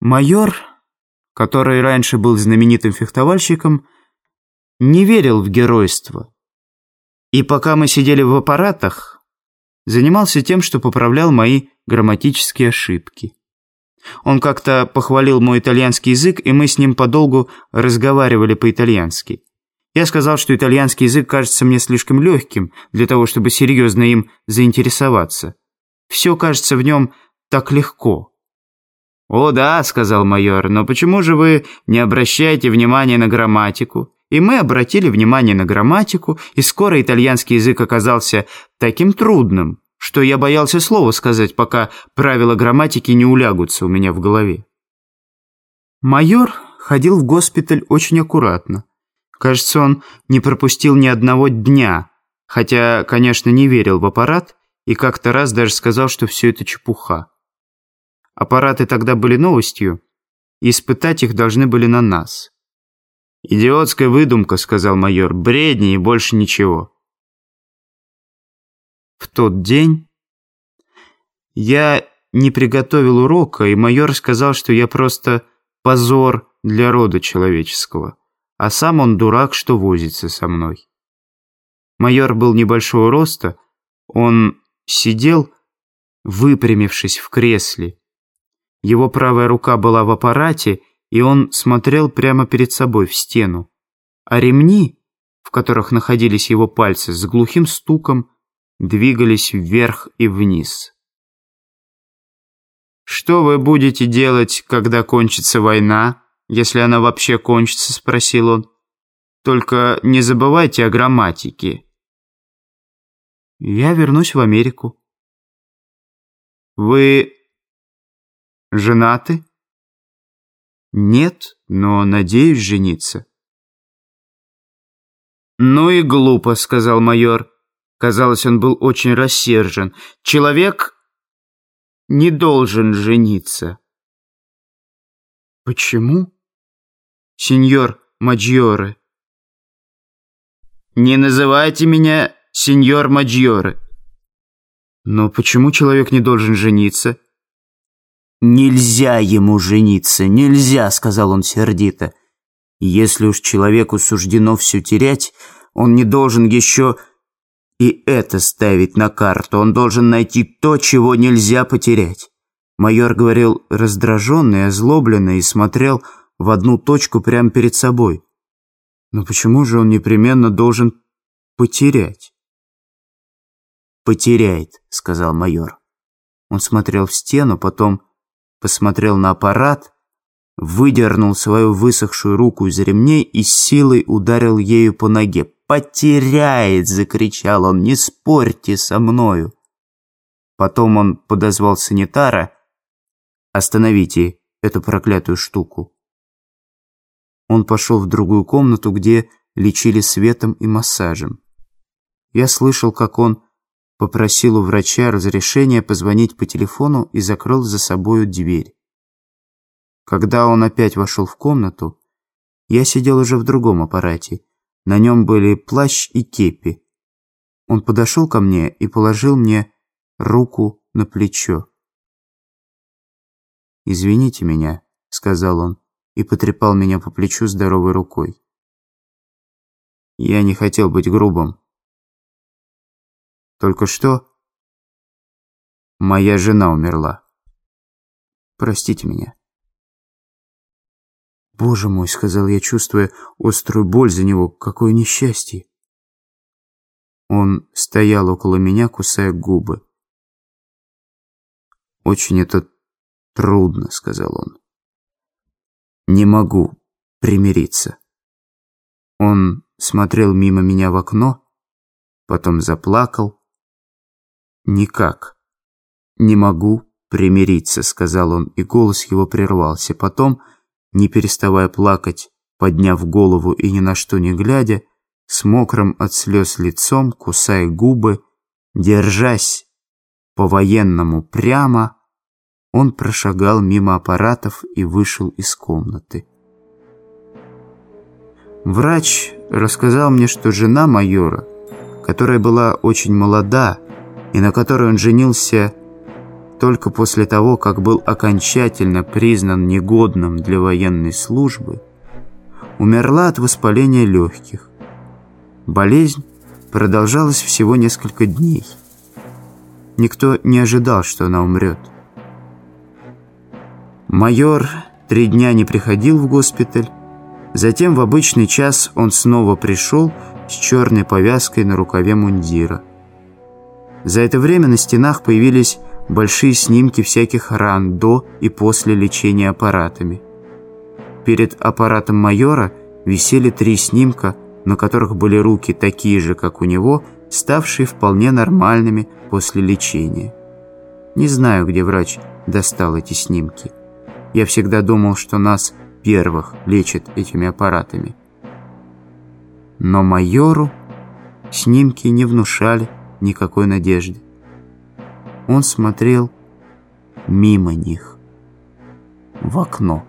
Майор, который раньше был знаменитым фехтовальщиком, не верил в геройство. И пока мы сидели в аппаратах, занимался тем, что поправлял мои грамматические ошибки. Он как-то похвалил мой итальянский язык, и мы с ним подолгу разговаривали по-итальянски. Я сказал, что итальянский язык кажется мне слишком легким для того, чтобы серьезно им заинтересоваться. Все кажется в нем так легко. «О да», — сказал майор, — «но почему же вы не обращаете внимания на грамматику?» И мы обратили внимание на грамматику, и скоро итальянский язык оказался таким трудным, что я боялся слова сказать, пока правила грамматики не улягутся у меня в голове. Майор ходил в госпиталь очень аккуратно. Кажется, он не пропустил ни одного дня, хотя, конечно, не верил в аппарат и как-то раз даже сказал, что все это чепуха. Аппараты тогда были новостью, и испытать их должны были на нас. «Идиотская выдумка», — сказал майор, — «бредни и больше ничего». В тот день я не приготовил урока, и майор сказал, что я просто позор для рода человеческого, а сам он дурак, что возится со мной. Майор был небольшого роста, он сидел, выпрямившись в кресле, его правая рука была в аппарате, и он смотрел прямо перед собой в стену. А ремни, в которых находились его пальцы, с глухим стуком двигались вверх и вниз. «Что вы будете делать, когда кончится война, если она вообще кончится?» – спросил он. «Только не забывайте о грамматике». «Я вернусь в Америку». «Вы Женаты? Нет, но надеюсь жениться. «Ну и глупо», — сказал майор. Казалось, он был очень рассержен. «Человек не должен жениться». «Почему?» «Сеньор Маджьоре». «Не называйте меня сеньор Маджьоре». «Но почему человек не должен жениться?» «Нельзя ему жениться, нельзя», — сказал он сердито. «Если уж человеку суждено все терять, он не должен еще и это ставить на карту. Он должен найти то, чего нельзя потерять». Майор говорил раздраженно и озлобленно и смотрел в одну точку прямо перед собой. «Но почему же он непременно должен потерять?» «Потеряет», — сказал майор. Он смотрел в стену, потом посмотрел на аппарат, выдернул свою высохшую руку из ремней и силой ударил ею по ноге. «Потеряет!» — закричал он. «Не спорьте со мною!» Потом он подозвал санитара. «Остановите эту проклятую штуку!» Он пошел в другую комнату, где лечили светом и массажем. Я слышал, как он попросил у врача разрешения позвонить по телефону и закрыл за собою дверь. Когда он опять вошел в комнату, я сидел уже в другом аппарате. На нем были плащ и кепи. Он подошел ко мне и положил мне руку на плечо. «Извините меня», — сказал он, и потрепал меня по плечу здоровой рукой. Я не хотел быть грубым, только что моя жена умерла. Простите меня. «Боже мой», — сказал я, чувствуя острую боль за него, — «какое несчастье!» Он стоял около меня, кусая губы. «Очень это трудно», — сказал он. «Не могу примириться». Он смотрел мимо меня в окно, потом заплакал, «Никак. Не могу примириться», — сказал он, и голос его прервался. Потом, не переставая плакать, подняв голову и ни на что не глядя, с мокрым от слез лицом, кусая губы, держась по-военному прямо, он прошагал мимо аппаратов и вышел из комнаты. Врач рассказал мне, что жена майора, которая была очень молода, и на которой он женился только после того, как был окончательно признан негодным для военной службы, умерла от воспаления легких. Болезнь продолжалась всего несколько дней. Никто не ожидал, что она умрет. Майор три дня не приходил в госпиталь. Затем в обычный час он снова пришел с черной повязкой на рукаве мундира. За это время на стенах появились большие снимки всяких ран до и после лечения аппаратами. Перед аппаратом майора висели три снимка, на которых были руки такие же, как у него, ставшие вполне нормальными после лечения. Не знаю, где врач достал эти снимки. Я всегда думал, что нас первых лечат этими аппаратами. Но майору снимки не внушали никакой надежды. Он смотрел мимо них в окно.